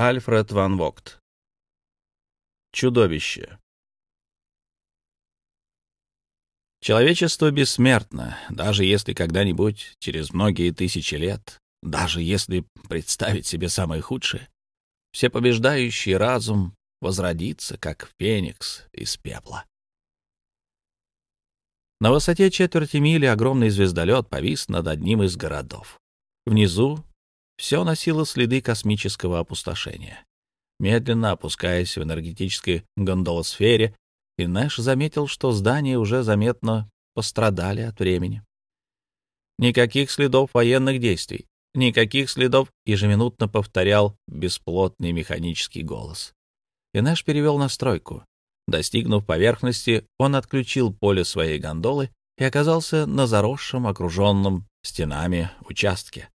Альфред ван Вогт. Чудовище. Человечество бессмертно, даже если когда-нибудь, через многие тысячи лет, даже если представить себе самое худшее, всепобеждающий разум возродится, как феникс из пепла. На высоте четверти мили огромный звездолет повис над одним из городов. Внизу все носило следы космического опустошения. Медленно опускаясь в энергетической гондолосфере, Инеш заметил, что здания уже заметно пострадали от времени. Никаких следов военных действий, никаких следов, ежеминутно повторял бесплотный механический голос. Инеш перевел настройку. Достигнув поверхности, он отключил поле своей гондолы и оказался на заросшем, окруженном стенами участке.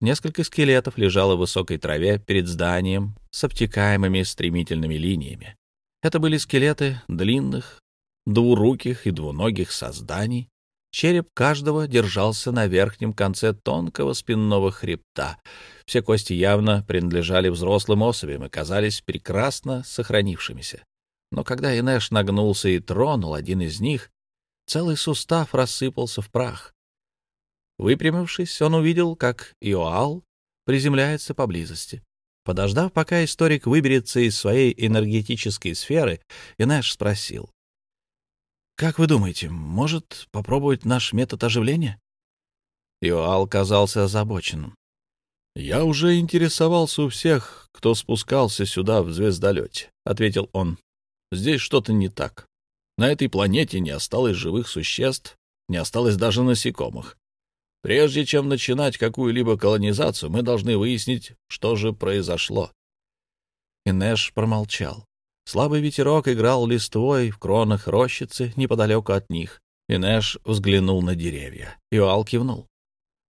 Несколько скелетов лежало в высокой траве перед зданием с обтекаемыми стремительными линиями. Это были скелеты длинных, двуруких и двуногих созданий. Череп каждого держался на верхнем конце тонкого спинного хребта. Все кости явно принадлежали взрослым особям и казались прекрасно сохранившимися. Но когда Инеш нагнулся и тронул один из них, целый сустав рассыпался в прах. Выпрямившись, он увидел, как Иоал приземляется поблизости. Подождав, пока историк выберется из своей энергетической сферы, Инеш спросил. «Как вы думаете, может попробовать наш метод оживления?» Иоал казался озабоченным. «Я уже интересовался у всех, кто спускался сюда в звездолете», — ответил он. «Здесь что-то не так. На этой планете не осталось живых существ, не осталось даже насекомых. Прежде чем начинать какую-либо колонизацию, мы должны выяснить, что же произошло. Инеш промолчал. Слабый ветерок играл листвой в кронах рощицы неподалеку от них. Инеш взглянул на деревья. Иоал кивнул.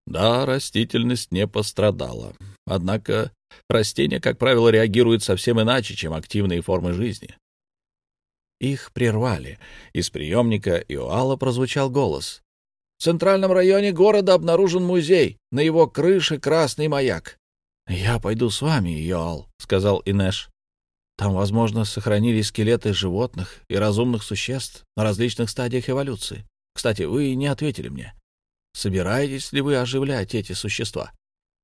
Да, растительность не пострадала. Однако растения, как правило, реагируют совсем иначе, чем активные формы жизни. Их прервали. Из приемника Иоала прозвучал голос. В центральном районе города обнаружен музей. На его крыше красный маяк. — Я пойду с вами, Йоал, — сказал Инеш. Там, возможно, сохранились скелеты животных и разумных существ на различных стадиях эволюции. Кстати, вы не ответили мне. Собираетесь ли вы оживлять эти существа?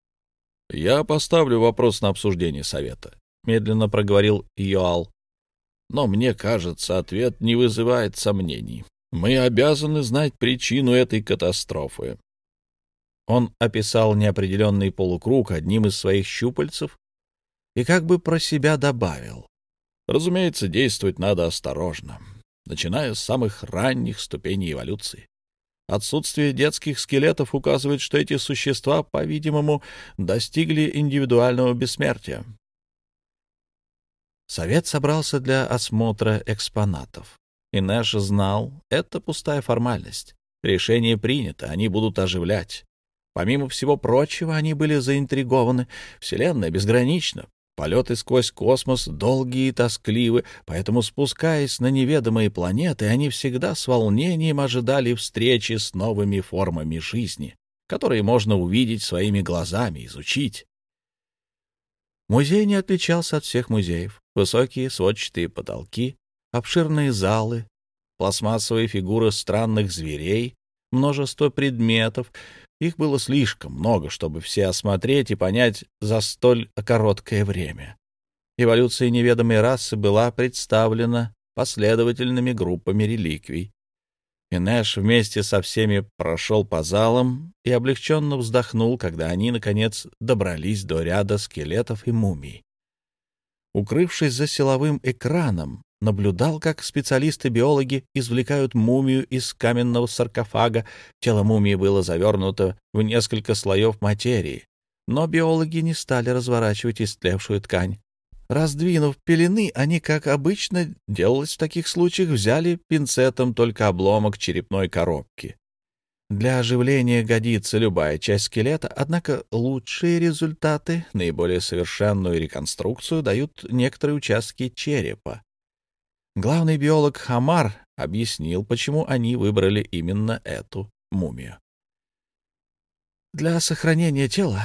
— Я поставлю вопрос на обсуждение совета, — медленно проговорил Йоал. Но мне кажется, ответ не вызывает сомнений. Мы обязаны знать причину этой катастрофы. Он описал неопределенный полукруг одним из своих щупальцев и как бы про себя добавил. Разумеется, действовать надо осторожно, начиная с самых ранних ступеней эволюции. Отсутствие детских скелетов указывает, что эти существа, по-видимому, достигли индивидуального бессмертия. Совет собрался для осмотра экспонатов. И Нэш знал, это пустая формальность. Решение принято, они будут оживлять. Помимо всего прочего, они были заинтригованы. Вселенная безгранична. Полеты сквозь космос долгие и тоскливы, поэтому, спускаясь на неведомые планеты, они всегда с волнением ожидали встречи с новыми формами жизни, которые можно увидеть своими глазами, изучить. Музей не отличался от всех музеев. Высокие сводчатые потолки, обширные залы, пластмассовые фигуры странных зверей, множество предметов. Их было слишком много, чтобы все осмотреть и понять за столь короткое время. Эволюция неведомой расы была представлена последовательными группами реликвий. Инеш вместе со всеми прошел по залам и облегченно вздохнул, когда они, наконец, добрались до ряда скелетов и мумий. Укрывшись за силовым экраном, наблюдал, как специалисты-биологи извлекают мумию из каменного саркофага. Тело мумии было завернуто в несколько слоев материи, но биологи не стали разворачивать истлевшую ткань. Раздвинув пелены, они, как обычно делалось в таких случаях, взяли пинцетом только обломок черепной коробки. Для оживления годится любая часть скелета, однако лучшие результаты, наиболее совершенную реконструкцию дают некоторые участки черепа. Главный биолог Хамар объяснил, почему они выбрали именно эту мумию. Для сохранения тела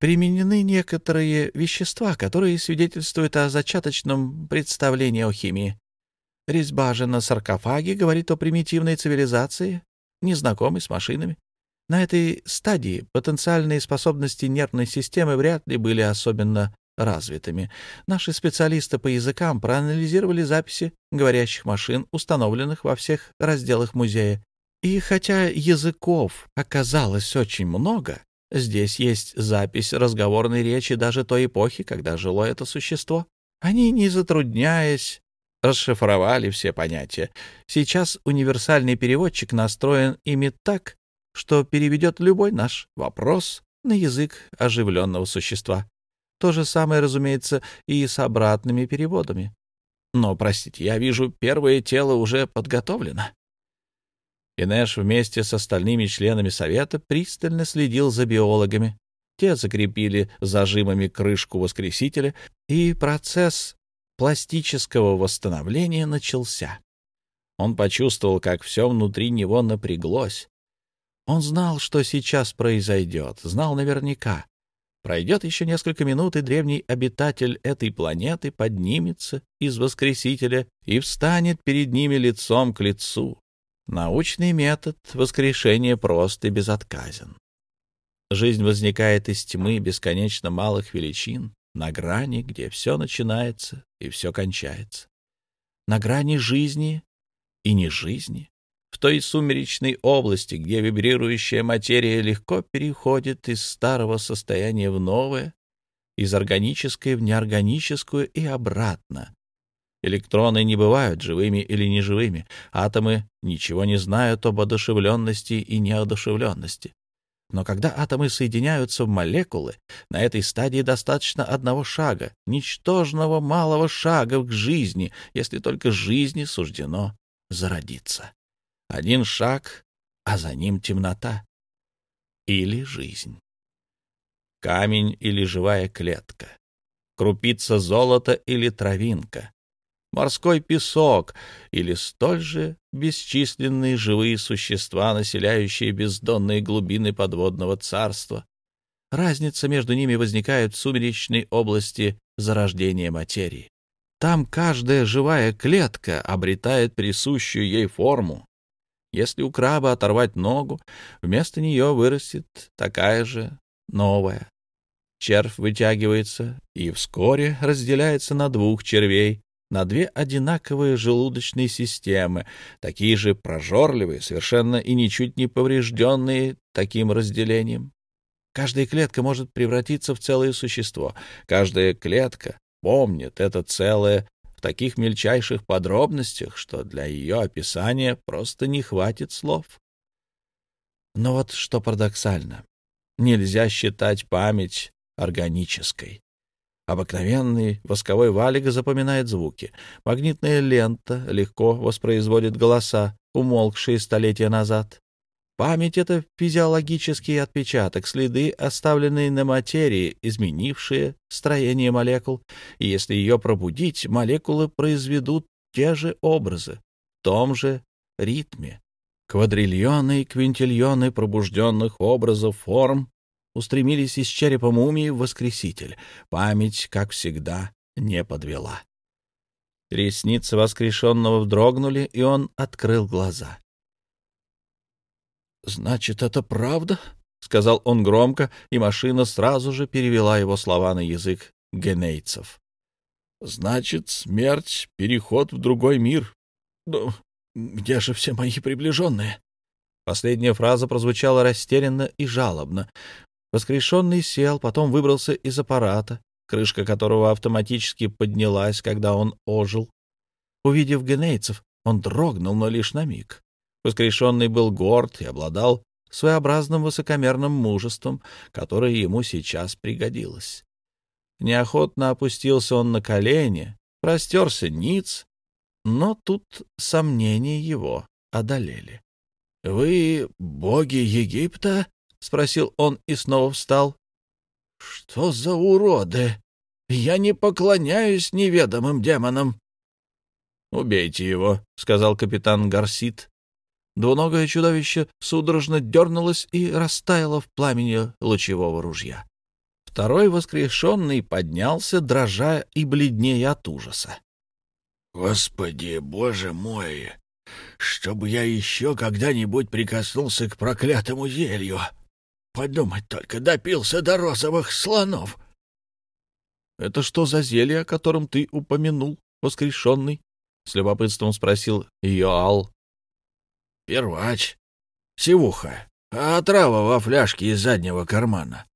применены некоторые вещества, которые свидетельствуют о зачаточном представлении о химии. Резьба же на саркофаге говорит о примитивной цивилизации, незнакомой с машинами. На этой стадии потенциальные способности нервной системы вряд ли были особенно развитыми. Наши специалисты по языкам проанализировали записи говорящих машин, установленных во всех разделах музея. И хотя языков оказалось очень много, здесь есть запись разговорной речи даже той эпохи, когда жило это существо. Они, не затрудняясь, расшифровали все понятия. Сейчас универсальный переводчик настроен ими так, что переведет любой наш вопрос на язык оживленного существа. То же самое, разумеется, и с обратными переводами. Но, простите, я вижу, первое тело уже подготовлено. Инеш вместе с остальными членами совета пристально следил за биологами. Те закрепили зажимами крышку воскресителя, и процесс пластического восстановления начался. Он почувствовал, как все внутри него напряглось. Он знал, что сейчас произойдет, знал наверняка. Пройдет еще несколько минут, и древний обитатель этой планеты поднимется из воскресителя и встанет перед ними лицом к лицу. Научный метод воскрешения прост и безотказен. Жизнь возникает из тьмы бесконечно малых величин, на грани, где все начинается и все кончается. На грани жизни и не жизни, в той сумеречной области, где вибрирующая материя легко переходит из старого состояния в новое, из органической в неорганическую и обратно. Электроны не бывают живыми или неживыми, атомы ничего не знают об одушевленности и неодушевленности. Но когда атомы соединяются в молекулы, на этой стадии достаточно одного шага, ничтожного малого шага к жизни, если только жизни суждено зародиться. Один шаг, а за ним темнота. Или жизнь. Камень или живая клетка. Крупица золота или травинка. Морской песок или столь же бесчисленные живые существа, населяющие бездонные глубины подводного царства. Разница между ними возникает в сумеречной области зарождения материи. Там каждая живая клетка обретает присущую ей форму, если у краба оторвать ногу, вместо нее вырастет такая же новая. Червь вытягивается и вскоре разделяется на двух червей, на две одинаковые желудочные системы, такие же прожорливые, совершенно и ничуть не поврежденные таким разделением. Каждая клетка может превратиться в целое существо. Каждая клетка помнит это целое в таких мельчайших подробностях, что для ее описания просто не хватит слов. Но вот что парадоксально. Нельзя считать память органической. Обыкновенный восковой валик запоминает звуки. Магнитная лента легко воспроизводит голоса, умолкшие столетия назад. Память — это физиологический отпечаток, следы, оставленные на материи, изменившие строение молекул, и если ее пробудить, молекулы произведут те же образы, в том же ритме. Квадриллионы и квинтильоны пробужденных образов форм устремились из черепа мумии в воскреситель. Память, как всегда, не подвела. Ресницы воскрешенного вдрогнули, и он открыл глаза. «Значит, это правда?» — сказал он громко, и машина сразу же перевела его слова на язык генейцев. «Значит, смерть — переход в другой мир. Ну, где же все мои приближенные?» Последняя фраза прозвучала растерянно и жалобно. Воскрешенный сел, потом выбрался из аппарата, крышка которого автоматически поднялась, когда он ожил. Увидев генейцев, он дрогнул, но лишь на миг. Воскрешенный был горд и обладал своеобразным высокомерным мужеством, которое ему сейчас пригодилось. Неохотно опустился он на колени, простерся ниц, но тут сомнения его одолели. — Вы боги Египта? — спросил он и снова встал. — Что за уроды? Я не поклоняюсь неведомым демонам. — Убейте его, — сказал капитан Гарсит. Двуногое чудовище судорожно дернулось и растаяло в пламени лучевого ружья. Второй воскрешенный поднялся, дрожа и бледнее от ужаса. «Господи, боже мой! Чтобы я еще когда-нибудь прикоснулся к проклятому зелью! Подумать только, допился до розовых слонов!» «Это что за зелье, о котором ты упомянул, воскрешенный?» — с любопытством спросил Йоал. «Первач. Сивуха. А отрава во фляжке из заднего кармана.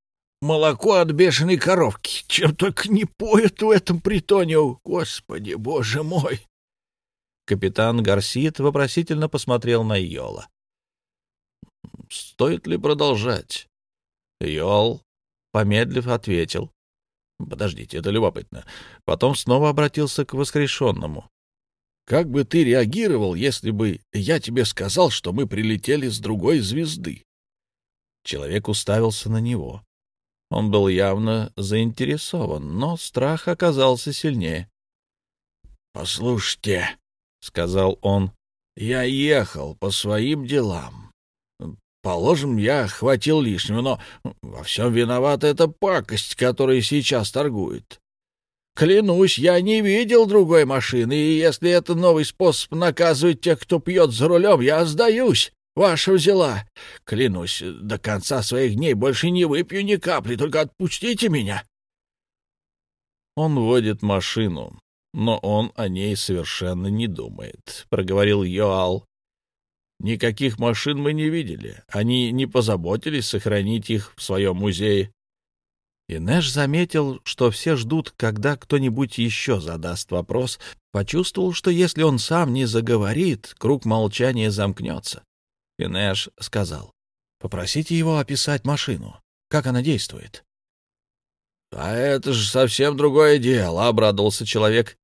Молоко от бешеной коровки. Чем только не поют в этом притоне. Господи, боже мой!» Капитан Гарсит вопросительно посмотрел на Йола. «Стоит ли продолжать?» Йол, помедлив, ответил. Подождите, это любопытно. Потом снова обратился к воскрешенному. Как бы ты реагировал, если бы я тебе сказал, что мы прилетели с другой звезды? Человек уставился на него. Он был явно заинтересован, но страх оказался сильнее. — Послушайте, — сказал он, — я ехал по своим делам. Положим, я хватил лишнего, но во всем виновата эта пакость, которая сейчас торгует. Клянусь, я не видел другой машины, и если это новый способ наказывать тех, кто пьет за рулем, я сдаюсь. Ваша взяла. Клянусь, до конца своих дней больше не выпью ни капли, только отпустите меня. Он водит машину, но он о ней совершенно не думает, — проговорил Йоал. Никаких машин мы не видели. Они не позаботились сохранить их в своем музее. И Нэш заметил, что все ждут, когда кто-нибудь еще задаст вопрос, почувствовал, что если он сам не заговорит, круг молчания замкнется. И Нэш сказал, «Попросите его описать машину. Как она действует?» «А это же совсем другое дело», — обрадовался человек.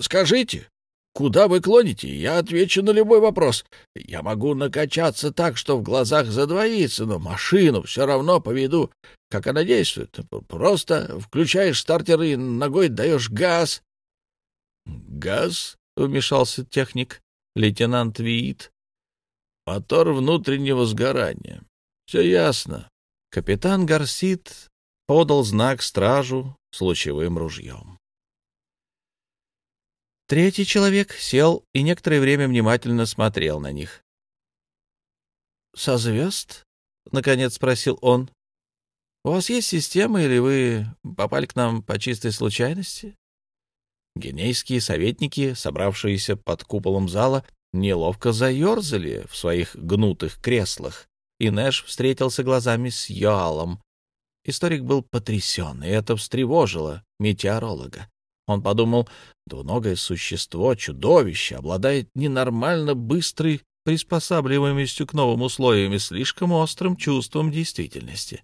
«Скажите, Куда вы клоните? Я отвечу на любой вопрос. Я могу накачаться так, что в глазах задвоится, но машину все равно поведу. Как она действует? Просто включаешь стартер и ногой даешь газ. — Газ? — вмешался техник, лейтенант Виит. — Мотор внутреннего сгорания. Все ясно. Капитан Гарсит подал знак стражу с лучевым ружьем. Третий человек сел и некоторое время внимательно смотрел на них. «Со звезд?» — наконец спросил он. «У вас есть система, или вы попали к нам по чистой случайности?» Генейские советники, собравшиеся под куполом зала, неловко заерзали в своих гнутых креслах, и Нэш встретился глазами с Йоалом. Историк был потрясен, и это встревожило метеоролога. Он подумал, двуногое существо, чудовище, обладает ненормально быстрой приспосабливаемостью к новым условиям и слишком острым чувством действительности.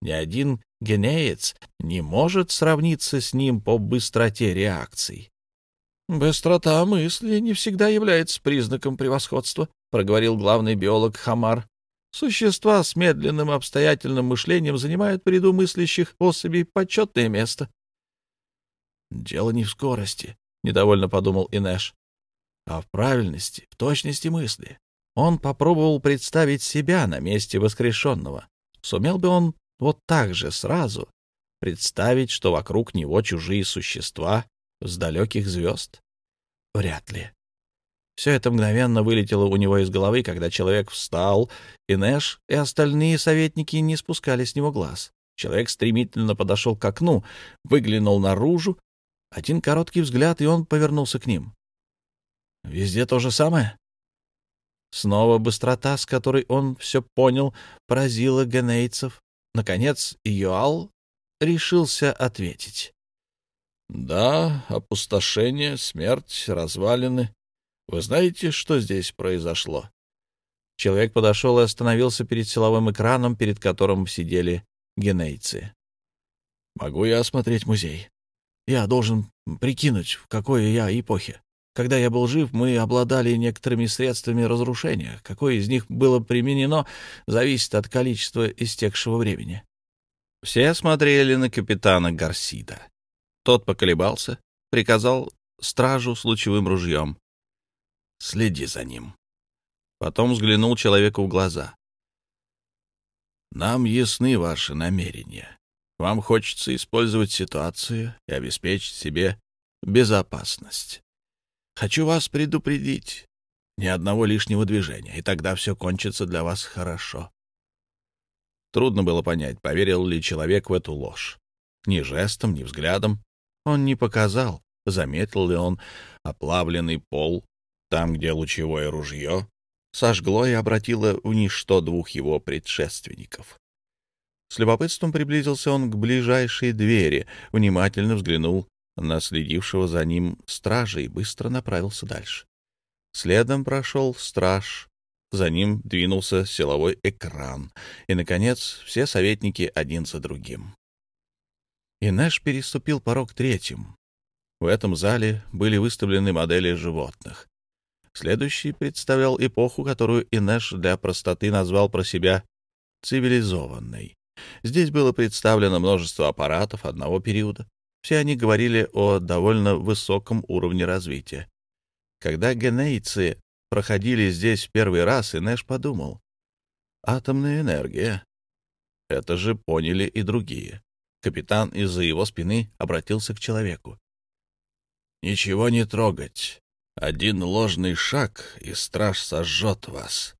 Ни один генеец не может сравниться с ним по быстроте реакций. «Быстрота мысли не всегда является признаком превосходства», — проговорил главный биолог Хамар. «Существа с медленным обстоятельным мышлением занимают в ряду мыслящих особей почетное место. Дело не в скорости, — недовольно подумал Инеш, — а в правильности, в точности мысли. Он попробовал представить себя на месте воскрешенного. Сумел бы он вот так же сразу представить, что вокруг него чужие существа с далеких звезд? Вряд ли. Все это мгновенно вылетело у него из головы, когда человек встал, и Нэш и остальные советники не спускали с него глаз. Человек стремительно подошел к окну, выглянул наружу один короткий взгляд, и он повернулся к ним. «Везде то же самое?» Снова быстрота, с которой он все понял, поразила генейцев. Наконец, Йоал решился ответить. «Да, опустошение, смерть, развалины. Вы знаете, что здесь произошло?» Человек подошел и остановился перед силовым экраном, перед которым сидели генейцы. «Могу я осмотреть музей?» Я должен прикинуть, в какой я эпохе. Когда я был жив, мы обладали некоторыми средствами разрушения. Какое из них было применено, зависит от количества истекшего времени. Все смотрели на капитана Гарсида. Тот поколебался, приказал стражу с лучевым ружьем. «Следи за ним». Потом взглянул человеку в глаза. «Нам ясны ваши намерения. Вам хочется использовать ситуацию и обеспечить себе безопасность. Хочу вас предупредить. Ни одного лишнего движения, и тогда все кончится для вас хорошо. Трудно было понять, поверил ли человек в эту ложь. Ни жестом, ни взглядом он не показал, заметил ли он оплавленный пол, там, где лучевое ружье сожгло и обратило в ничто двух его предшественников. С любопытством приблизился он к ближайшей двери, внимательно взглянул на следившего за ним стража и быстро направился дальше. Следом прошел страж, за ним двинулся силовой экран, и, наконец, все советники один за другим. И Нэш переступил порог третьим. В этом зале были выставлены модели животных. Следующий представлял эпоху, которую Инеш для простоты назвал про себя цивилизованной. Здесь было представлено множество аппаратов одного периода. Все они говорили о довольно высоком уровне развития. Когда генейцы проходили здесь в первый раз, Инеш подумал. Атомная энергия. Это же поняли и другие. Капитан из-за его спины обратился к человеку. «Ничего не трогать. Один ложный шаг, и страж сожжет вас».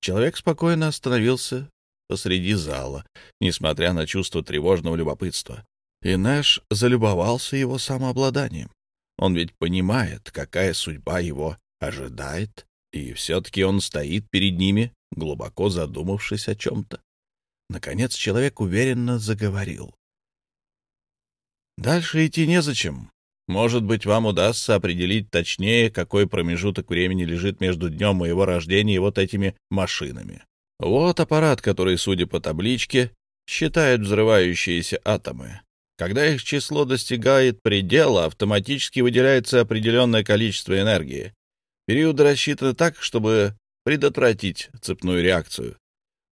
Человек спокойно остановился посреди зала, несмотря на чувство тревожного любопытства. И Нэш залюбовался его самообладанием. Он ведь понимает, какая судьба его ожидает, и все-таки он стоит перед ними, глубоко задумавшись о чем-то. Наконец человек уверенно заговорил. «Дальше идти незачем. Может быть, вам удастся определить точнее, какой промежуток времени лежит между днем моего рождения и вот этими машинами. Вот аппарат, который, судя по табличке, считает взрывающиеся атомы. Когда их число достигает предела, автоматически выделяется определенное количество энергии. Периоды рассчитаны так, чтобы предотвратить цепную реакцию.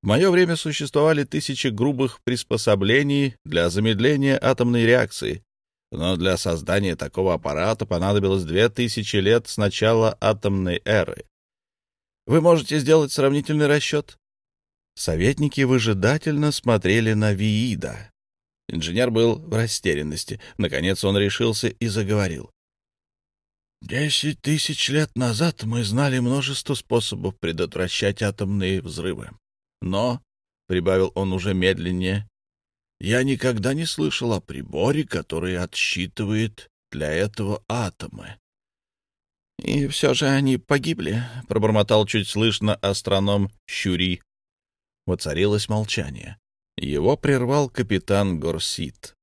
В мое время существовали тысячи грубых приспособлений для замедления атомной реакции, но для создания такого аппарата понадобилось две тысячи лет с начала атомной эры. Вы можете сделать сравнительный расчет? Советники выжидательно смотрели на Виида. Инженер был в растерянности. Наконец он решился и заговорил. «Десять тысяч лет назад мы знали множество способов предотвращать атомные взрывы. Но, — прибавил он уже медленнее, — я никогда не слышал о приборе, который отсчитывает для этого атомы. — И все же они погибли, — пробормотал чуть слышно астроном Щури. Воцарилось молчание. Его прервал капитан Горсит.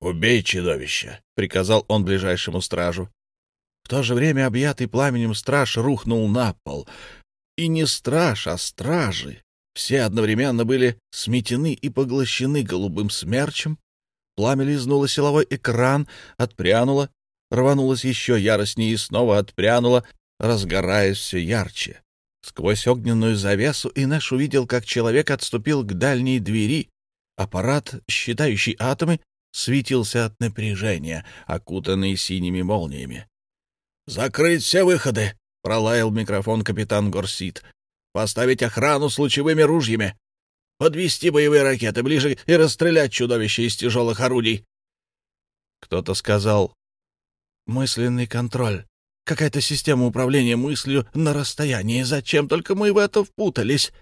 «Убей чудовище!» — приказал он ближайшему стражу. В то же время объятый пламенем страж рухнул на пол — и не страж, а стражи. Все одновременно были сметены и поглощены голубым смерчем. Пламя лизнуло силовой экран, отпрянуло, рванулось еще яростнее и снова отпрянуло, разгораясь все ярче. Сквозь огненную завесу Инеш увидел, как человек отступил к дальней двери. Аппарат, считающий атомы, светился от напряжения, окутанный синими молниями. «Закрыть все выходы!» — пролаял микрофон капитан Горсит. «Поставить охрану с лучевыми ружьями! Подвести боевые ракеты ближе и расстрелять чудовище из тяжелых орудий!» Кто-то сказал «Мысленный контроль. Какая-то система управления мыслью на расстоянии. Зачем только мы в это впутались?»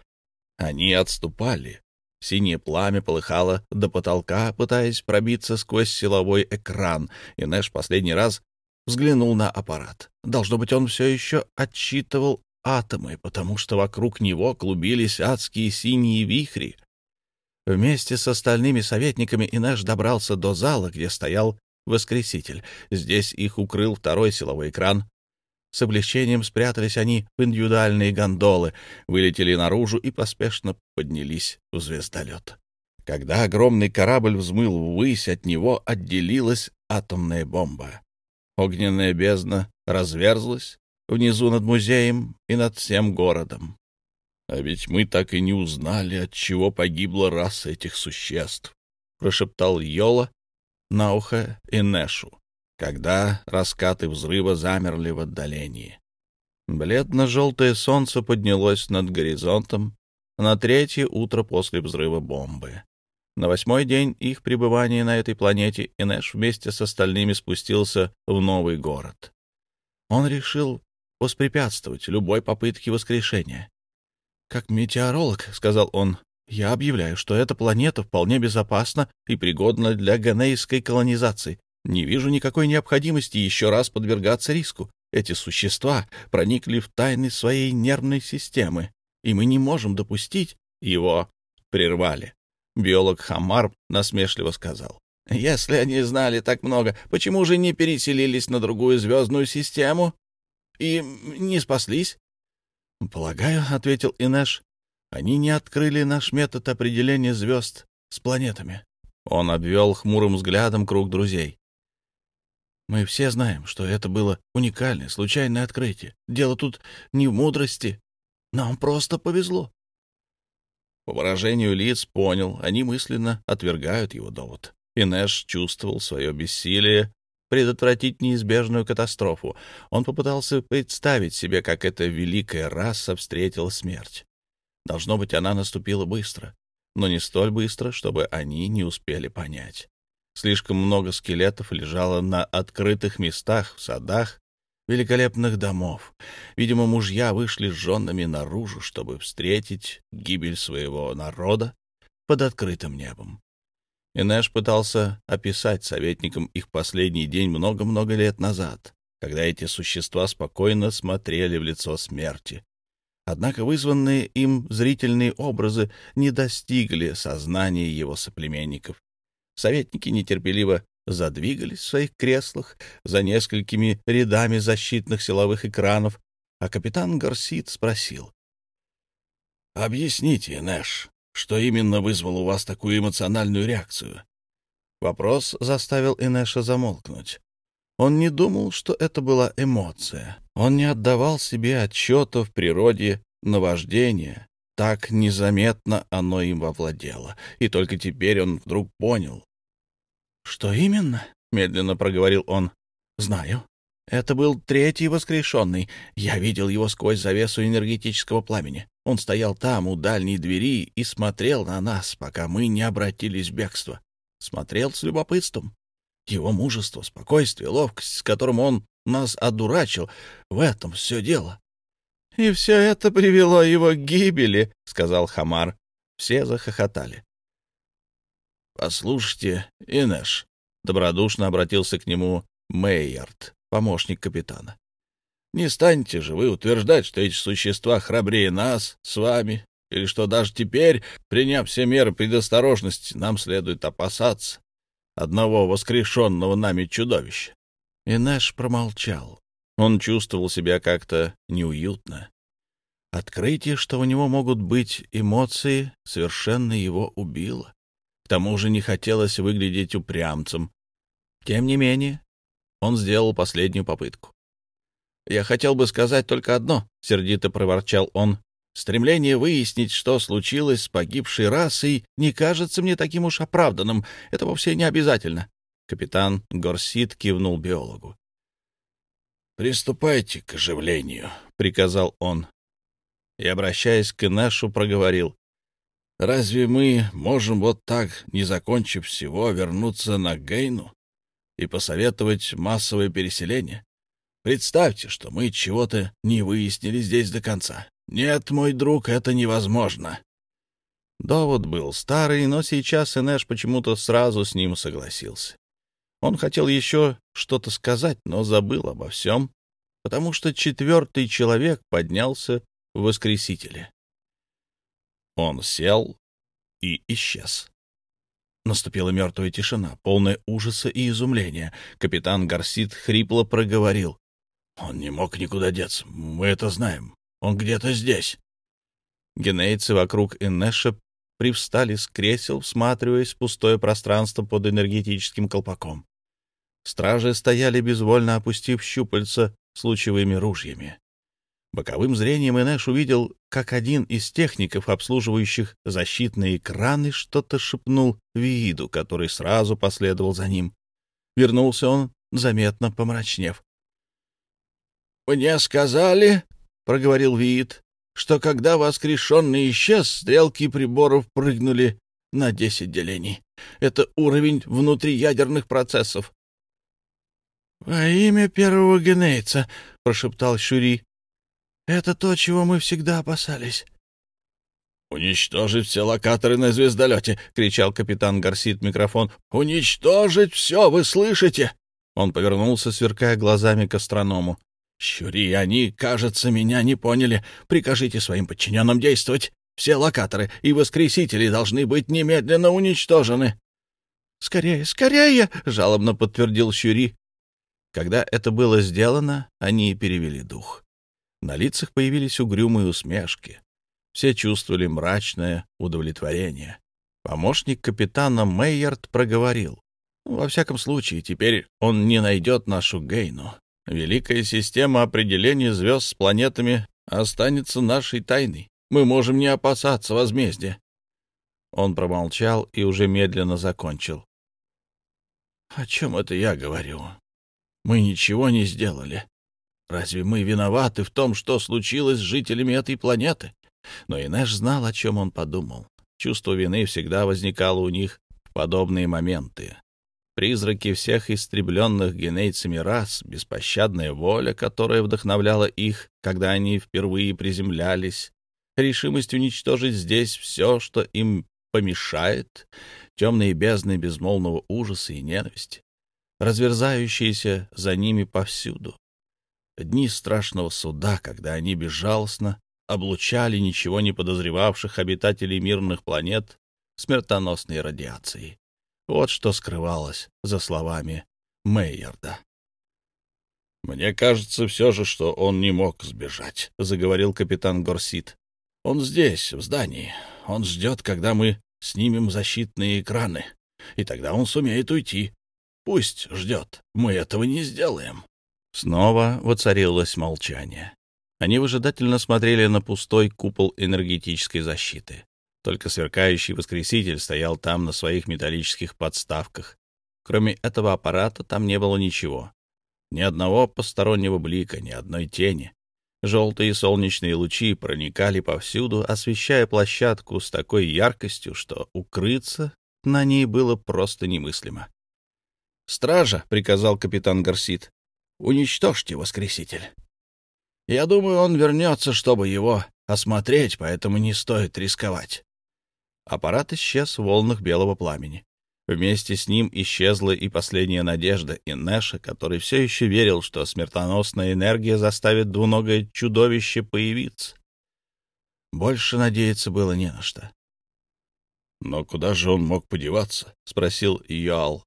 Они отступали. Синее пламя полыхало до потолка, пытаясь пробиться сквозь силовой экран, и Нэш последний раз взглянул на аппарат. Должно быть, он все еще отсчитывал атомы, потому что вокруг него клубились адские синие вихри. Вместе с остальными советниками Инеш добрался до зала, где стоял Воскреситель. Здесь их укрыл второй силовой экран. С облегчением спрятались они в индивидуальные гондолы, вылетели наружу и поспешно поднялись в звездолет. Когда огромный корабль взмыл ввысь, от него отделилась атомная бомба. Огненная бездна разверзлась внизу над музеем и над всем городом. А ведь мы так и не узнали, от чего погибла раса этих существ, — прошептал Йола на ухо Инешу, когда раскаты взрыва замерли в отдалении. Бледно-желтое солнце поднялось над горизонтом на третье утро после взрыва бомбы. На восьмой день их пребывания на этой планете Инеш вместе с остальными спустился в новый город. Он решил воспрепятствовать любой попытке воскрешения. «Как метеоролог», — сказал он, — «я объявляю, что эта планета вполне безопасна и пригодна для ганейской колонизации. Не вижу никакой необходимости еще раз подвергаться риску. Эти существа проникли в тайны своей нервной системы, и мы не можем допустить его прервали. Биолог Хамар насмешливо сказал. «Если они знали так много, почему же не переселились на другую звездную систему и не спаслись?» «Полагаю», — ответил Инеш, — «они не открыли наш метод определения звезд с планетами». Он обвел хмурым взглядом круг друзей. «Мы все знаем, что это было уникальное, случайное открытие. Дело тут не в мудрости. Нам просто повезло». По выражению лиц понял, они мысленно отвергают его довод. Инеш чувствовал свое бессилие предотвратить неизбежную катастрофу. Он попытался представить себе, как эта великая раса встретила смерть. Должно быть, она наступила быстро, но не столь быстро, чтобы они не успели понять. Слишком много скелетов лежало на открытых местах, в садах, великолепных домов. Видимо, мужья вышли с женами наружу, чтобы встретить гибель своего народа под открытым небом. Инеш пытался описать советникам их последний день много-много лет назад, когда эти существа спокойно смотрели в лицо смерти. Однако вызванные им зрительные образы не достигли сознания его соплеменников. Советники нетерпеливо задвигались в своих креслах за несколькими рядами защитных силовых экранов, а капитан Гарсит спросил. — Объясните, Нэш, что именно вызвало у вас такую эмоциональную реакцию? Вопрос заставил Инеша замолкнуть. Он не думал, что это была эмоция. Он не отдавал себе отчета в природе наваждения. Так незаметно оно им овладело. И только теперь он вдруг понял. «Что именно?» — медленно проговорил он. «Знаю. Это был третий воскрешенный. Я видел его сквозь завесу энергетического пламени. Он стоял там, у дальней двери, и смотрел на нас, пока мы не обратились в бегство. Смотрел с любопытством. Его мужество, спокойствие, ловкость, с которым он нас одурачил — в этом все дело. — И все это привело его к гибели, — сказал Хамар. Все захохотали. — Послушайте, Инеш, — добродушно обратился к нему Мейерт, помощник капитана. Не станете же вы утверждать, что эти существа храбрее нас с вами, или что даже теперь, приняв все меры предосторожности, нам следует опасаться одного воскрешенного нами чудовища. И Нэш промолчал. Он чувствовал себя как-то неуютно. Открытие, что у него могут быть эмоции, совершенно его убило. К тому же не хотелось выглядеть упрямцем. Тем не менее, он сделал последнюю попытку. «Я хотел бы сказать только одно», — сердито проворчал он. «Стремление выяснить, что случилось с погибшей расой, не кажется мне таким уж оправданным. Это вовсе не обязательно». Капитан Горсит кивнул биологу. «Приступайте к оживлению», — приказал он. И, обращаясь к Инешу, проговорил. «Разве мы можем вот так, не закончив всего, вернуться на Гейну и посоветовать массовое переселение? Представьте, что мы чего-то не выяснили здесь до конца. Нет, мой друг, это невозможно. Довод был старый, но сейчас Энеш почему-то сразу с ним согласился. Он хотел еще что-то сказать, но забыл обо всем, потому что четвертый человек поднялся в воскресителе. Он сел и исчез. Наступила мертвая тишина, полная ужаса и изумления. Капитан Гарсит хрипло проговорил. Он не мог никуда деться, мы это знаем. Он где-то здесь. Генейцы вокруг Инеша привстали с кресел, всматриваясь в пустое пространство под энергетическим колпаком. Стражи стояли безвольно, опустив щупальца с лучевыми ружьями. Боковым зрением Инеш увидел, как один из техников, обслуживающих защитные экраны, что-то шепнул Вииду, который сразу последовал за ним. Вернулся он, заметно помрачнев. «Мне сказали, — проговорил Виит, — что когда воскрешенный исчез, стрелки приборов прыгнули на десять делений. Это уровень внутриядерных процессов. — Во имя первого генейца, — прошептал Шури, — это то, чего мы всегда опасались. «Уничтожить все локаторы на звездолете!» — кричал капитан Гарсит микрофон. «Уничтожить все, вы слышите?» Он повернулся, сверкая глазами к астроному. «Щури, они, кажется, меня не поняли. Прикажите своим подчиненным действовать. Все локаторы и воскресители должны быть немедленно уничтожены». «Скорее, скорее!» — жалобно подтвердил Щури. Когда это было сделано, они перевели дух. На лицах появились угрюмые усмешки. Все чувствовали мрачное удовлетворение. Помощник капитана Мейерт проговорил. Во всяком случае, теперь он не найдет нашу Гейну. Великая система определения звезд с планетами останется нашей тайной. Мы можем не опасаться возмездия. Он промолчал и уже медленно закончил. — О чем это я говорю? Мы ничего не сделали. Разве мы виноваты в том, что случилось с жителями этой планеты? Но Инеш знал, о чем он подумал. Чувство вины всегда возникало у них в подобные моменты. Призраки всех истребленных генейцами рас, беспощадная воля, которая вдохновляла их, когда они впервые приземлялись, решимость уничтожить здесь все, что им помешает, темные бездны безмолвного ужаса и ненависти, разверзающиеся за ними повсюду. Дни страшного суда, когда они безжалостно облучали ничего не подозревавших обитателей мирных планет смертоносной радиацией. Вот что скрывалось за словами Мейерда. «Мне кажется все же, что он не мог сбежать», — заговорил капитан Горсит. «Он здесь, в здании. Он ждет, когда мы снимем защитные экраны, и тогда он сумеет уйти. Пусть ждет. Мы этого не сделаем». Снова воцарилось молчание. Они выжидательно смотрели на пустой купол энергетической защиты. Только сверкающий воскреситель стоял там на своих металлических подставках. Кроме этого аппарата там не было ничего. Ни одного постороннего блика, ни одной тени. Желтые солнечные лучи проникали повсюду, освещая площадку с такой яркостью, что укрыться на ней было просто немыслимо. «Стража!» — приказал капитан Гарсит. «Уничтожьте воскреситель!» Я думаю, он вернется, чтобы его осмотреть, поэтому не стоит рисковать. Аппарат исчез в волнах белого пламени. Вместе с ним исчезла и последняя надежда Инеша, который все еще верил, что смертоносная энергия заставит двуногое чудовище появиться. Больше надеяться было не на что. — Но куда же он мог подеваться? — спросил Йоал.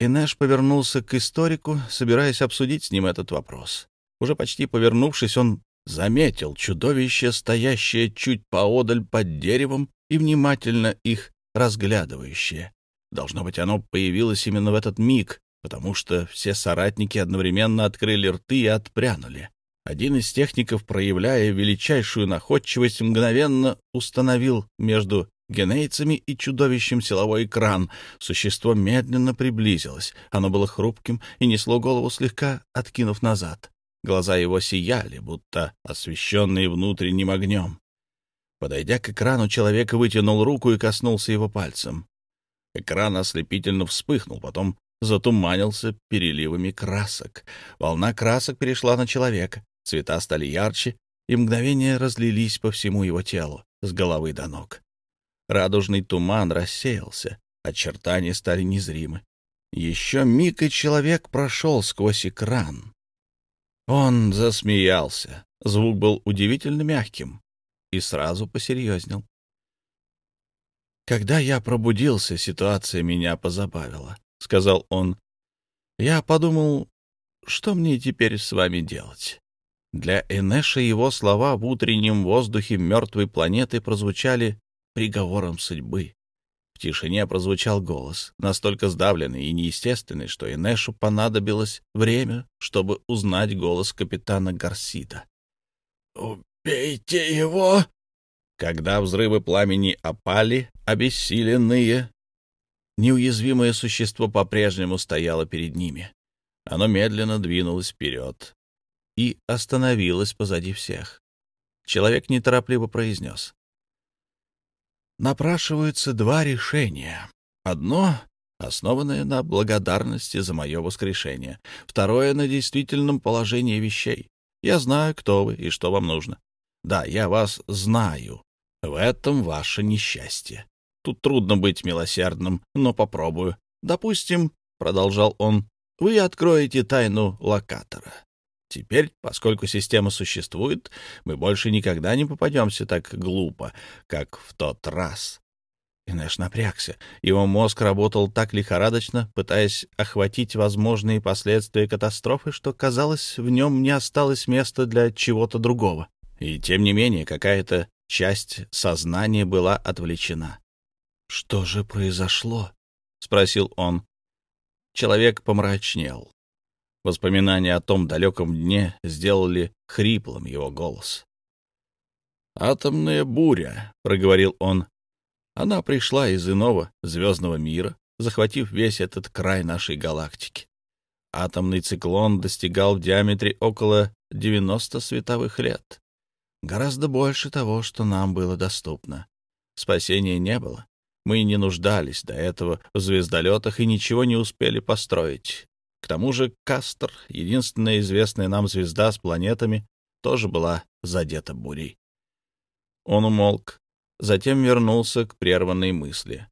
Инеш повернулся к историку, собираясь обсудить с ним этот вопрос. Уже почти повернувшись, он заметил чудовище, стоящее чуть поодаль под деревом и внимательно их разглядывающее. Должно быть, оно появилось именно в этот миг, потому что все соратники одновременно открыли рты и отпрянули. Один из техников, проявляя величайшую находчивость, мгновенно установил между генейцами и чудовищем силовой экран. Существо медленно приблизилось. Оно было хрупким и несло голову слегка, откинув назад. Глаза его сияли, будто освещенные внутренним огнем. Подойдя к экрану, человек вытянул руку и коснулся его пальцем. Экран ослепительно вспыхнул, потом затуманился переливами красок. Волна красок перешла на человека, цвета стали ярче, и мгновения разлились по всему его телу, с головы до ног. Радужный туман рассеялся, очертания стали незримы. Еще миг, и человек прошел сквозь экран. Он засмеялся. Звук был удивительно мягким и сразу посерьезнел. «Когда я пробудился, ситуация меня позабавила», — сказал он. «Я подумал, что мне теперь с вами делать?» Для Энеша его слова в утреннем воздухе мертвой планеты прозвучали приговором судьбы тишине прозвучал голос, настолько сдавленный и неестественный, что Инешу понадобилось время, чтобы узнать голос капитана Гарсида. «Убейте его!» Когда взрывы пламени опали, обессиленные, неуязвимое существо по-прежнему стояло перед ними. Оно медленно двинулось вперед и остановилось позади всех. Человек неторопливо произнес. Напрашиваются два решения. Одно основанное на благодарности за мое воскрешение, второе — на действительном положении вещей. Я знаю, кто вы и что вам нужно. Да, я вас знаю. В этом ваше несчастье. Тут трудно быть милосердным, но попробую. Допустим, — продолжал он, — вы откроете тайну локатора. Теперь, поскольку система существует, мы больше никогда не попадемся так глупо, как в тот раз. Инеш напрягся. Его мозг работал так лихорадочно, пытаясь охватить возможные последствия катастрофы, что, казалось, в нем не осталось места для чего-то другого. И, тем не менее, какая-то часть сознания была отвлечена. «Что же произошло?» — спросил он. Человек помрачнел. Воспоминания о том далеком дне сделали хриплым его голос. «Атомная буря», — проговорил он. «Она пришла из иного звездного мира, захватив весь этот край нашей галактики. Атомный циклон достигал в диаметре около 90 световых лет. Гораздо больше того, что нам было доступно. Спасения не было. Мы не нуждались до этого в звездолетах и ничего не успели построить. К тому же Кастер, единственная известная нам звезда с планетами, тоже была задета бурей. Он умолк, затем вернулся к прерванной мысли.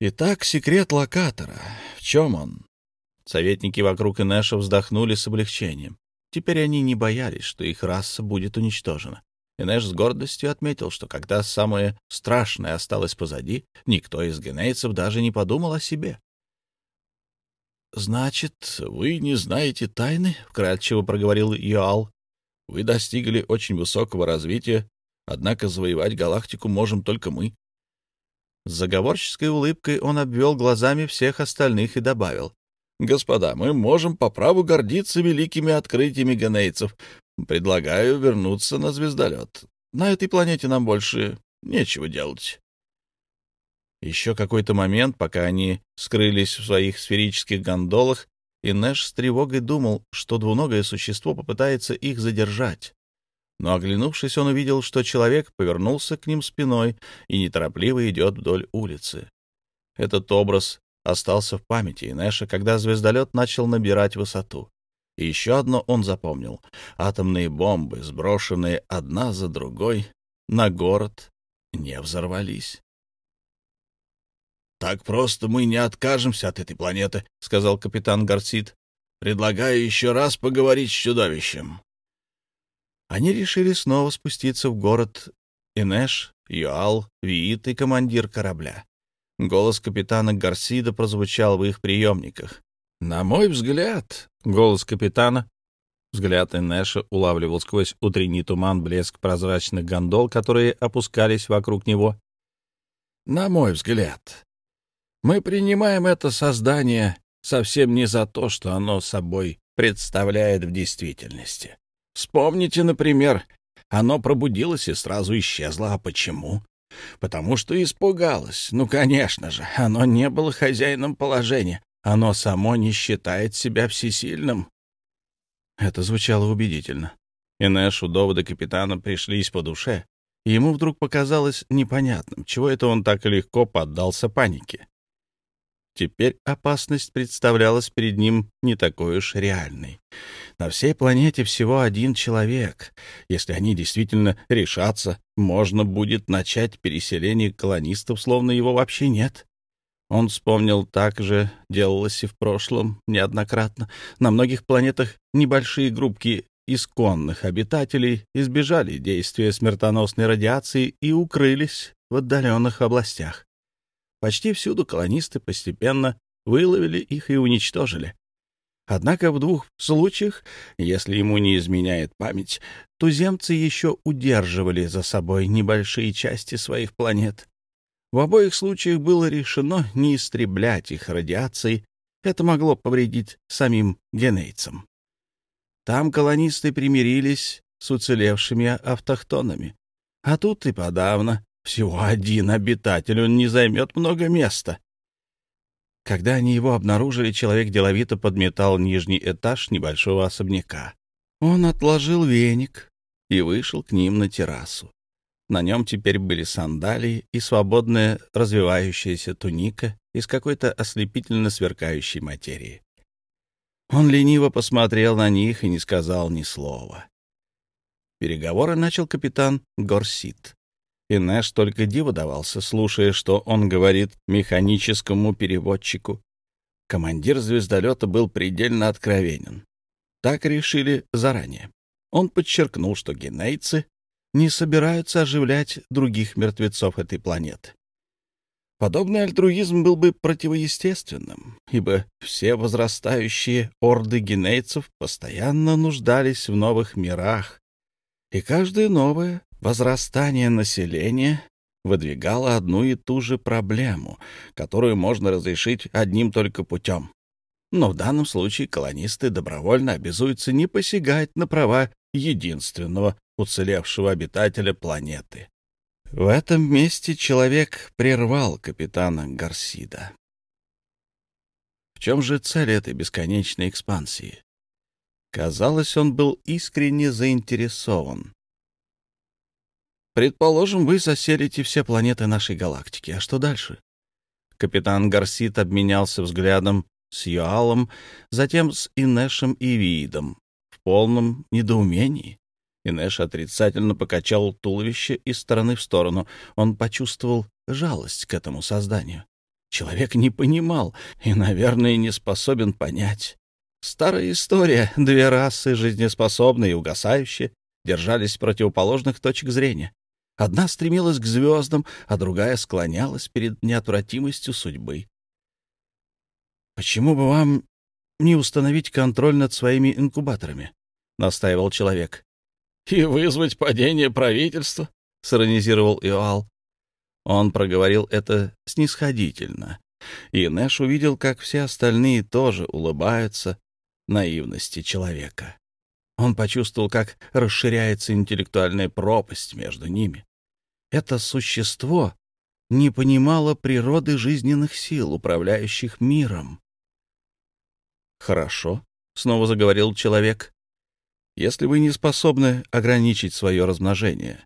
Итак, секрет локатора. В чем он? Советники вокруг Инеша вздохнули с облегчением. Теперь они не боялись, что их раса будет уничтожена. Инеш с гордостью отметил, что когда самое страшное осталось позади, никто из генейцев даже не подумал о себе. «Значит, вы не знаете тайны?» — вкратчиво проговорил Йоал. «Вы достигли очень высокого развития, однако завоевать галактику можем только мы». С заговорческой улыбкой он обвел глазами всех остальных и добавил. «Господа, мы можем по праву гордиться великими открытиями генейцев. Предлагаю вернуться на звездолет. На этой планете нам больше нечего делать. Еще какой-то момент, пока они скрылись в своих сферических гондолах, и Нэш с тревогой думал, что двуногое существо попытается их задержать. Но, оглянувшись, он увидел, что человек повернулся к ним спиной и неторопливо идет вдоль улицы. Этот образ остался в памяти Инеша, когда звездолет начал набирать высоту. И еще одно он запомнил — атомные бомбы, сброшенные одна за другой на город, не взорвались. «Так просто мы не откажемся от этой планеты», — сказал капитан Гарсит. «Предлагаю еще раз поговорить с чудовищем». Они решили снова спуститься в город Инеш, Юал, Виит и командир корабля. Голос капитана Гарсида прозвучал в их приемниках. «На мой взгляд», — голос капитана, взгляд Инеша улавливал сквозь утренний туман блеск прозрачных гондол, которые опускались вокруг него. «На мой взгляд, мы принимаем это создание совсем не за то, что оно собой представляет в действительности. Вспомните, например, оно пробудилось и сразу исчезло. А почему? Потому что испугалось. Ну, конечно же, оно не было хозяином положения. Оно само не считает себя всесильным. Это звучало убедительно. Инешу доводы капитана пришлись по душе, и ему вдруг показалось непонятным, чего это он так легко поддался панике. Теперь опасность представлялась перед ним не такой уж реальной. На всей планете всего один человек. Если они действительно решатся, можно будет начать переселение колонистов, словно его вообще нет. Он вспомнил, так же делалось и в прошлом неоднократно. На многих планетах небольшие группки исконных обитателей избежали действия смертоносной радиации и укрылись в отдаленных областях. Почти всюду колонисты постепенно выловили их и уничтожили. Однако в двух случаях, если ему не изменяет память, туземцы еще удерживали за собой небольшие части своих планет. В обоих случаях было решено не истреблять их радиацией, это могло повредить самим генейцам. Там колонисты примирились с уцелевшими автохтонами, а тут и подавно всего один обитатель, он не займет много места. Когда они его обнаружили, человек деловито подметал нижний этаж небольшого особняка. Он отложил веник и вышел к ним на террасу. На нем теперь были сандалии и свободная развивающаяся туника из какой-то ослепительно сверкающей материи. Он лениво посмотрел на них и не сказал ни слова. Переговоры начал капитан Горсит. И Нэш только диво давался, слушая, что он говорит механическому переводчику. Командир звездолета был предельно откровенен. Так решили заранее. Он подчеркнул, что генейцы не собираются оживлять других мертвецов этой планеты. Подобный альтруизм был бы противоестественным, ибо все возрастающие орды генейцев постоянно нуждались в новых мирах, и каждое новое возрастание населения выдвигало одну и ту же проблему, которую можно разрешить одним только путем. Но в данном случае колонисты добровольно обязуются не посягать на права единственного уцелевшего обитателя планеты. В этом месте человек прервал капитана Гарсида. В чем же цель этой бесконечной экспансии? Казалось, он был искренне заинтересован. Предположим, вы заселите все планеты нашей галактики. А что дальше? Капитан Гарсид обменялся взглядом с Юалом, затем с Инешем и Видом в полном недоумении. Инеш отрицательно покачал туловище из стороны в сторону. Он почувствовал жалость к этому созданию. Человек не понимал и, наверное, не способен понять. Старая история. Две расы, жизнеспособные и угасающие, держались противоположных точек зрения. Одна стремилась к звездам, а другая склонялась перед неотвратимостью судьбы. «Почему бы вам не установить контроль над своими инкубаторами?» — настаивал человек и вызвать падение правительства, — сиронизировал Иоал. Он проговорил это снисходительно, и Нэш увидел, как все остальные тоже улыбаются наивности человека. Он почувствовал, как расширяется интеллектуальная пропасть между ними. Это существо не понимало природы жизненных сил, управляющих миром. «Хорошо», — снова заговорил человек, если вы не способны ограничить свое размножение.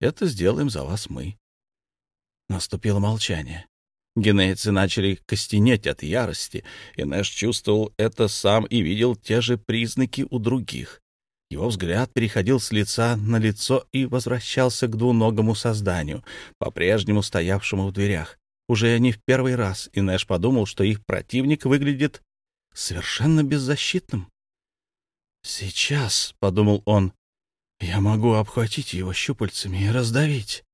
Это сделаем за вас мы. Наступило молчание. Генейцы начали костенеть от ярости, и Нэш чувствовал это сам и видел те же признаки у других. Его взгляд переходил с лица на лицо и возвращался к двуногому созданию, по-прежнему стоявшему в дверях. Уже не в первый раз, и Нэш подумал, что их противник выглядит совершенно беззащитным. «Сейчас», — подумал он, — «я могу обхватить его щупальцами и раздавить».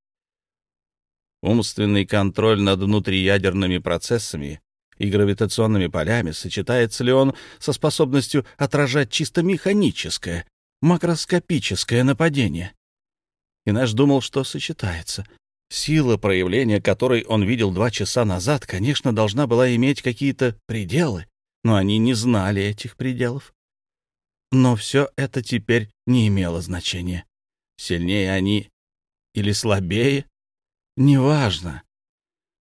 Умственный контроль над внутриядерными процессами и гравитационными полями, сочетается ли он со способностью отражать чисто механическое, макроскопическое нападение? И наш думал, что сочетается. Сила проявления, которой он видел два часа назад, конечно, должна была иметь какие-то пределы, но они не знали этих пределов. Но все это теперь не имело значения. Сильнее они или слабее — неважно.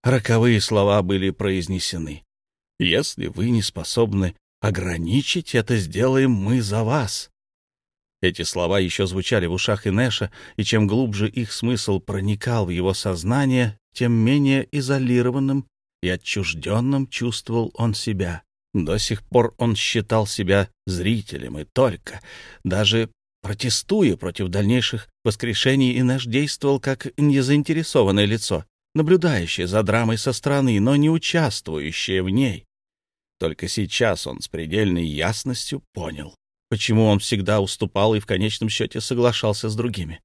Роковые слова были произнесены. «Если вы не способны ограничить, это сделаем мы за вас». Эти слова еще звучали в ушах Инеша, и чем глубже их смысл проникал в его сознание, тем менее изолированным и отчужденным чувствовал он себя. До сих пор он считал себя зрителем и только. Даже протестуя против дальнейших воскрешений, Инеш действовал как незаинтересованное лицо, наблюдающее за драмой со стороны, но не участвующее в ней. Только сейчас он с предельной ясностью понял, почему он всегда уступал и в конечном счете соглашался с другими.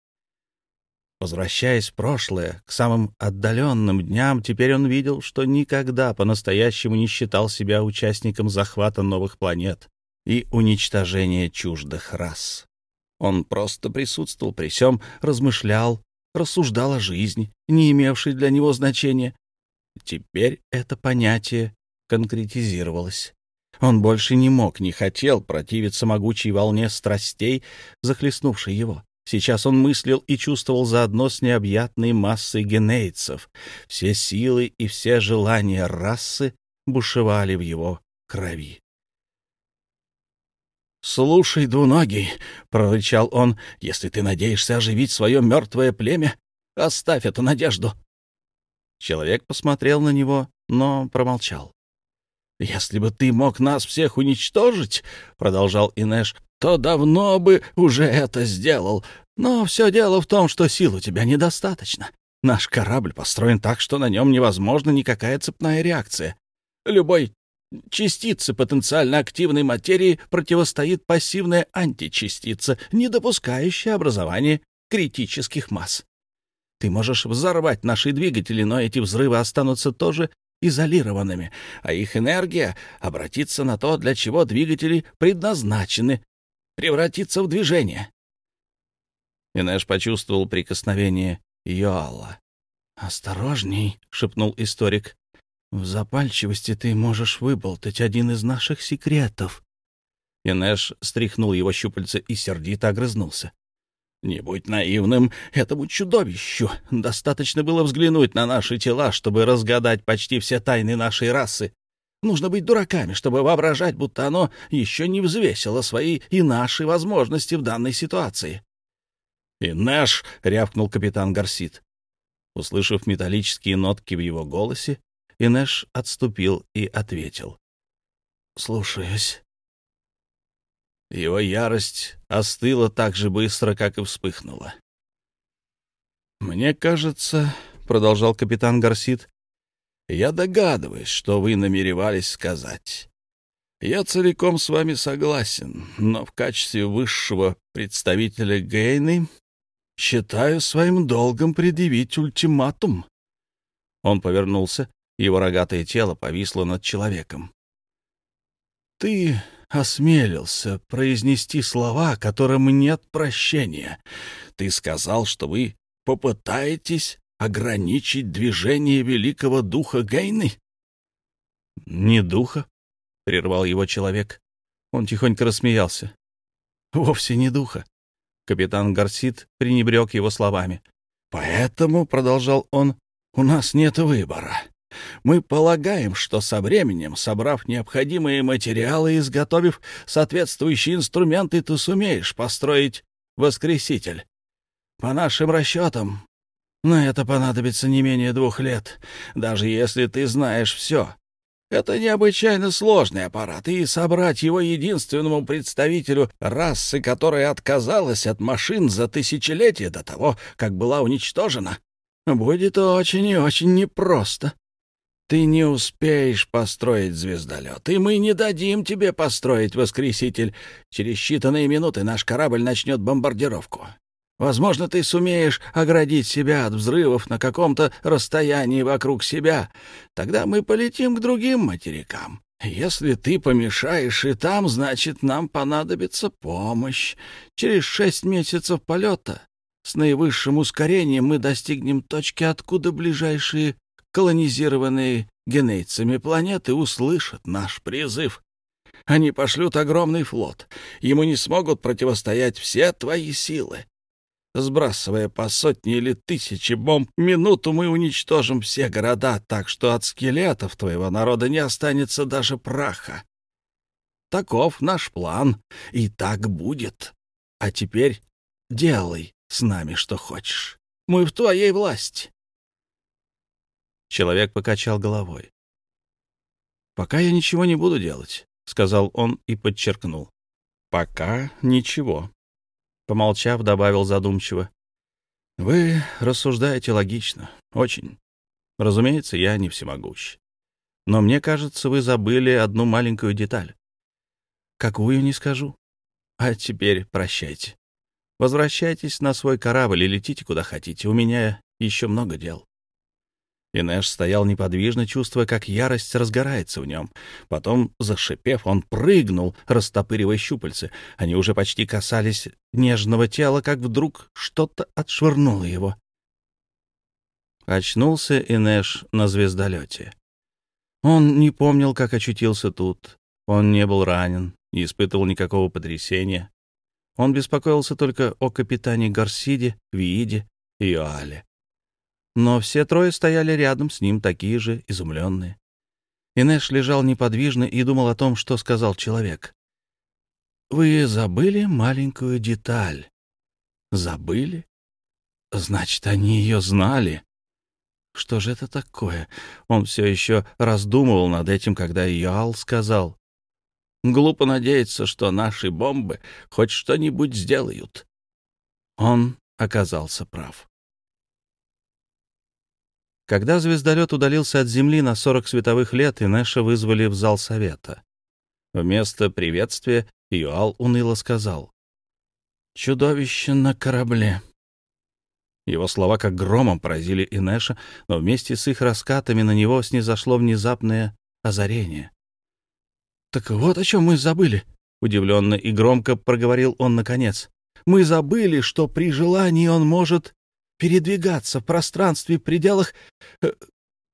Возвращаясь в прошлое, к самым отдаленным дням, теперь он видел, что никогда по-настоящему не считал себя участником захвата новых планет и уничтожения чуждых рас. Он просто присутствовал при всем, размышлял, рассуждал о жизни, не имевшей для него значения. Теперь это понятие конкретизировалось. Он больше не мог, не хотел противиться могучей волне страстей, захлестнувшей его. Сейчас он мыслил и чувствовал заодно с необъятной массой генейцев. Все силы и все желания расы бушевали в его крови. «Слушай, двуногий», — прорычал он, — «если ты надеешься оживить свое мертвое племя, Оставь эту надежду. Человек посмотрел на него, но промолчал. «Если бы ты мог нас всех уничтожить, — продолжал Инеш, — то давно бы уже это сделал. Но все дело в том, что сил у тебя недостаточно. Наш корабль построен так, что на нем невозможна никакая цепная реакция. Любой частице потенциально активной материи противостоит пассивная античастица, не допускающая образования критических масс. Ты можешь взорвать наши двигатели, но эти взрывы останутся тоже изолированными, а их энергия обратится на то, для чего двигатели предназначены, превратиться в движение. Инеш почувствовал прикосновение Йоалла. «Осторожней», — шепнул историк. «В запальчивости ты можешь выболтать один из наших секретов». Инеш стряхнул его щупальца и сердито огрызнулся. Не будь наивным этому чудовищу. Достаточно было взглянуть на наши тела, чтобы разгадать почти все тайны нашей расы. Нужно быть дураками, чтобы воображать, будто оно еще не взвесило свои и наши возможности в данной ситуации. — И наш! — рявкнул капитан Гарсит. Услышав металлические нотки в его голосе, Инеш отступил и ответил. — Слушаюсь. Его ярость остыла так же быстро, как и вспыхнула. «Мне кажется, — продолжал капитан Гарсит, — я догадываюсь, что вы намеревались сказать. Я целиком с вами согласен, но в качестве высшего представителя Гейны считаю своим долгом предъявить ультиматум». Он повернулся, его рогатое тело повисло над человеком. «Ты осмелился произнести слова, которым нет прощения. Ты сказал, что вы попытаетесь ограничить движение великого духа Гейны? — Не духа, — прервал его человек. Он тихонько рассмеялся. — Вовсе не духа. Капитан Гарсит пренебрег его словами. — Поэтому, — продолжал он, — у нас нет выбора. Мы полагаем, что со временем, собрав необходимые материалы и изготовив соответствующие инструменты, ты сумеешь построить воскреситель. По нашим расчетам, на это понадобится не менее двух лет, даже если ты знаешь все. Это необычайно сложный аппарат, и собрать его единственному представителю расы, которая отказалась от машин за тысячелетия до того, как была уничтожена, будет очень и очень непросто. Ты не успеешь построить звездолет, и мы не дадим тебе построить воскреситель. Через считанные минуты наш корабль начнет бомбардировку. Возможно, ты сумеешь оградить себя от взрывов на каком-то расстоянии вокруг себя. Тогда мы полетим к другим материкам. Если ты помешаешь и там, значит, нам понадобится помощь. Через шесть месяцев полета с наивысшим ускорением мы достигнем точки, откуда ближайшие колонизированные генейцами планеты услышат наш призыв. Они пошлют огромный флот. Ему не смогут противостоять все твои силы. Сбрасывая по сотни или тысячи бомб минуту, мы уничтожим все города, так что от скелетов твоего народа не останется даже праха. Таков наш план, и так будет. А теперь делай с нами что хочешь. Мы в твоей власти. Человек покачал головой. «Пока я ничего не буду делать», — сказал он и подчеркнул. «Пока ничего». Помолчав, добавил задумчиво. «Вы рассуждаете логично. Очень. Разумеется, я не всемогущ. Но мне кажется, вы забыли одну маленькую деталь. Какую, не скажу. А теперь прощайте. Возвращайтесь на свой корабль и летите куда хотите. У меня еще много дел. Инеш стоял неподвижно, чувствуя, как ярость разгорается в нем. Потом, зашипев, он прыгнул, растопыривая щупальцы. Они уже почти касались нежного тела, как вдруг что-то отшвырнуло его. Очнулся Инеш на звездолете. Он не помнил, как очутился тут. Он не был ранен, не испытывал никакого потрясения. Он беспокоился только о капитане Гарсиде, Вииде и Йоале но все трое стояли рядом с ним, такие же изумленные. Инеш лежал неподвижно и думал о том, что сказал человек. «Вы забыли маленькую деталь?» «Забыли?» Значит, они ее знали. Что же это такое? Он все еще раздумывал над этим, когда Ял сказал. Глупо надеяться, что наши бомбы хоть что-нибудь сделают. Он оказался прав. Когда звездолет удалился от Земли на 40 световых лет, Инеша вызвали в зал совета. Вместо приветствия Юал уныло сказал. «Чудовище на корабле». Его слова как громом поразили Инеша, но вместе с их раскатами на него снизошло внезапное озарение. «Так вот о чем мы забыли», — удивленно и громко проговорил он наконец. «Мы забыли, что при желании он может передвигаться в пространстве в пределах... Э,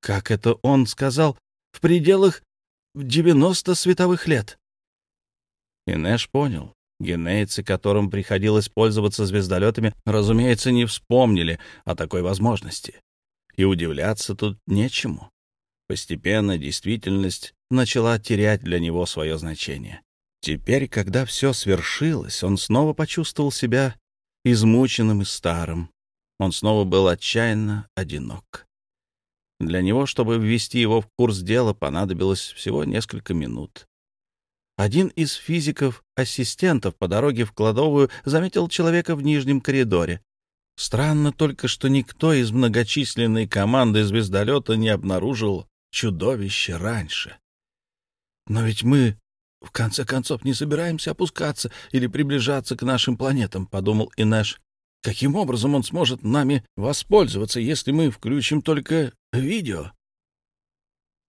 как это он сказал? В пределах 90 световых лет. И Нэш понял. Генейцы, которым приходилось пользоваться звездолетами, разумеется, не вспомнили о такой возможности. И удивляться тут нечему. Постепенно действительность начала терять для него свое значение. Теперь, когда все свершилось, он снова почувствовал себя измученным и старым, он снова был отчаянно одинок. Для него, чтобы ввести его в курс дела, понадобилось всего несколько минут. Один из физиков-ассистентов по дороге в кладовую заметил человека в нижнем коридоре. Странно только, что никто из многочисленной команды звездолета не обнаружил чудовище раньше. Но ведь мы, в конце концов, не собираемся опускаться или приближаться к нашим планетам, — подумал Инеш. Каким образом он сможет нами воспользоваться, если мы включим только видео?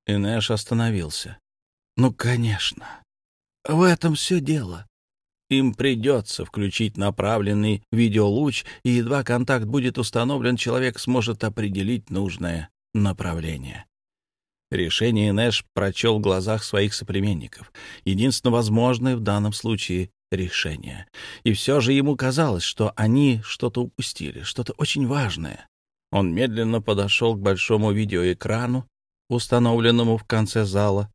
Инеш остановился. Ну, конечно. В этом все дело. Им придется включить направленный видеолуч, и едва контакт будет установлен, человек сможет определить нужное направление. Решение Нэш прочел в глазах своих соплеменников. Единственно возможное в данном случае решение. И все же ему казалось, что они что-то упустили, что-то очень важное. Он медленно подошел к большому видеоэкрану, установленному в конце зала.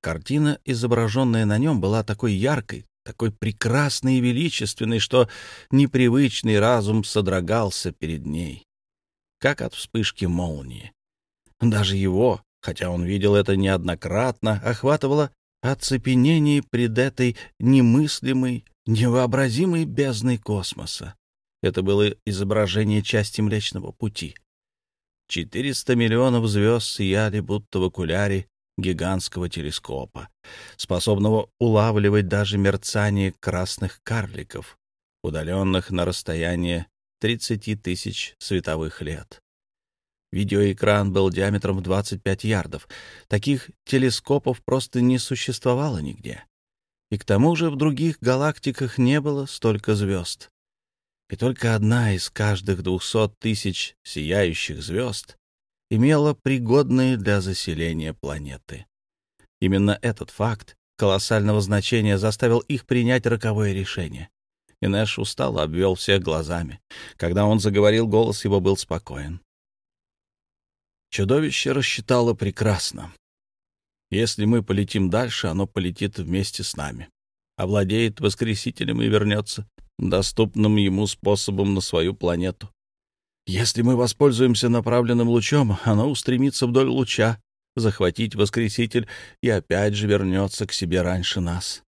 Картина, изображенная на нем, была такой яркой, такой прекрасной и величественной, что непривычный разум содрогался перед ней, как от вспышки молнии. Даже его, хотя он видел это неоднократно, охватывало оцепенении пред этой немыслимой, невообразимой бездной космоса. Это было изображение части Млечного Пути. Четыреста миллионов звезд сияли, будто в окуляре гигантского телескопа, способного улавливать даже мерцание красных карликов, удаленных на расстояние 30 тысяч световых лет. Видеоэкран был диаметром в 25 ярдов. Таких телескопов просто не существовало нигде. И к тому же в других галактиках не было столько звезд. И только одна из каждых двухсот тысяч сияющих звезд имела пригодные для заселения планеты. Именно этот факт колоссального значения заставил их принять роковое решение. Инеш устало обвел всех глазами. Когда он заговорил, голос его был спокоен. Чудовище рассчитало прекрасно. Если мы полетим дальше, оно полетит вместе с нами, овладеет воскресителем и вернется доступным ему способом на свою планету. Если мы воспользуемся направленным лучом, оно устремится вдоль луча, захватить воскреситель и опять же вернется к себе раньше нас.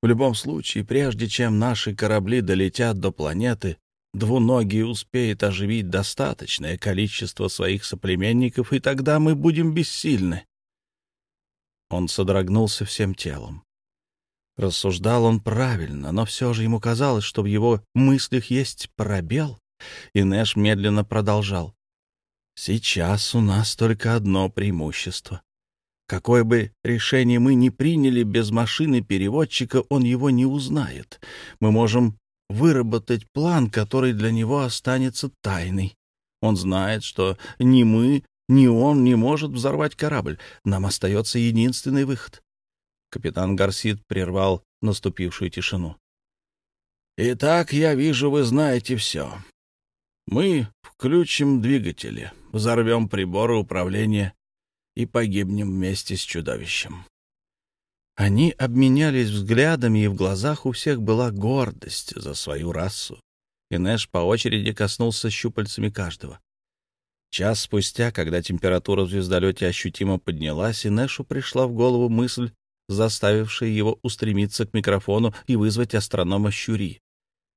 В любом случае, прежде чем наши корабли долетят до планеты, Двуногий успеет оживить достаточное количество своих соплеменников, и тогда мы будем бессильны. Он содрогнулся всем телом. Рассуждал он правильно, но все же ему казалось, что в его мыслях есть пробел, и Нэш медленно продолжал. «Сейчас у нас только одно преимущество. Какое бы решение мы ни приняли без машины-переводчика, он его не узнает. Мы можем выработать план, который для него останется тайной. Он знает, что ни мы, ни он не может взорвать корабль. Нам остается единственный выход. Капитан Гарсит прервал наступившую тишину. «Итак, я вижу, вы знаете все. Мы включим двигатели, взорвем приборы управления и погибнем вместе с чудовищем. Они обменялись взглядами, и в глазах у всех была гордость за свою расу. и Нэш по очереди коснулся щупальцами каждого. Час спустя, когда температура в звездолете ощутимо поднялась, и Нэшу пришла в голову мысль, заставившая его устремиться к микрофону и вызвать астронома Щури.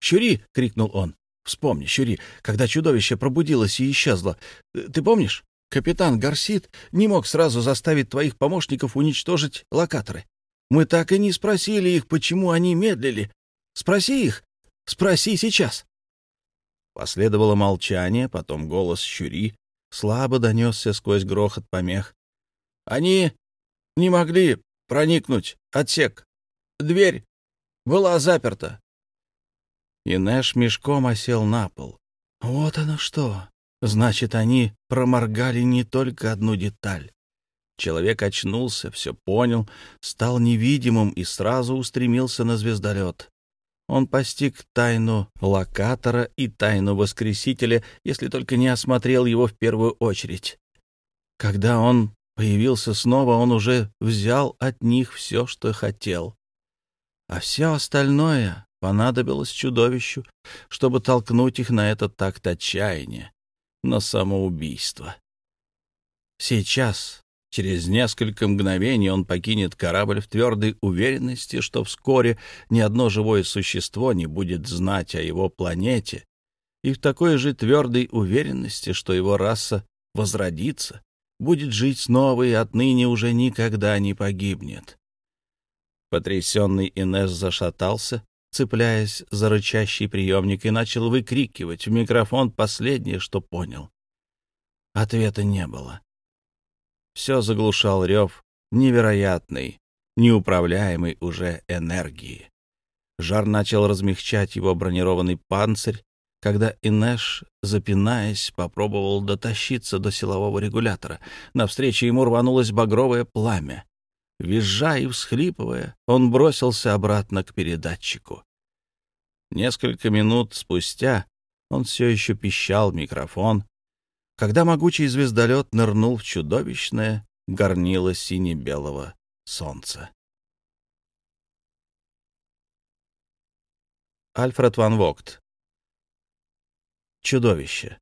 «Щури!» — крикнул он. «Вспомни, Щури, когда чудовище пробудилось и исчезло. Ты помнишь? Капитан Гарсит не мог сразу заставить твоих помощников уничтожить локаторы. Мы так и не спросили их, почему они медлили. Спроси их. Спроси сейчас». Последовало молчание, потом голос Щури слабо донесся сквозь грохот помех. «Они не могли проникнуть. Отсек. Дверь была заперта». И Нэш мешком осел на пол. «Вот оно что! Значит, они проморгали не только одну деталь. Человек очнулся, все понял, стал невидимым и сразу устремился на звездолет. Он постиг тайну локатора и тайну воскресителя, если только не осмотрел его в первую очередь. Когда он появился снова, он уже взял от них все, что хотел. А все остальное понадобилось чудовищу, чтобы толкнуть их на этот акт отчаяния, на самоубийство. Сейчас, Через несколько мгновений он покинет корабль в твердой уверенности, что вскоре ни одно живое существо не будет знать о его планете, и в такой же твердой уверенности, что его раса возродится, будет жить снова и отныне уже никогда не погибнет. Потрясенный Инесс зашатался, цепляясь за рычащий приемник, и начал выкрикивать в микрофон последнее, что понял. Ответа не было все заглушал рев невероятной, неуправляемой уже энергии. Жар начал размягчать его бронированный панцирь, когда Инеш, запинаясь, попробовал дотащиться до силового регулятора. Навстречу ему рванулось багровое пламя. Визжа и всхлипывая, он бросился обратно к передатчику. Несколько минут спустя он все еще пищал микрофон, когда могучий звездолет нырнул в чудовищное горнило сине-белого солнца. Альфред ван Вогт. Чудовище.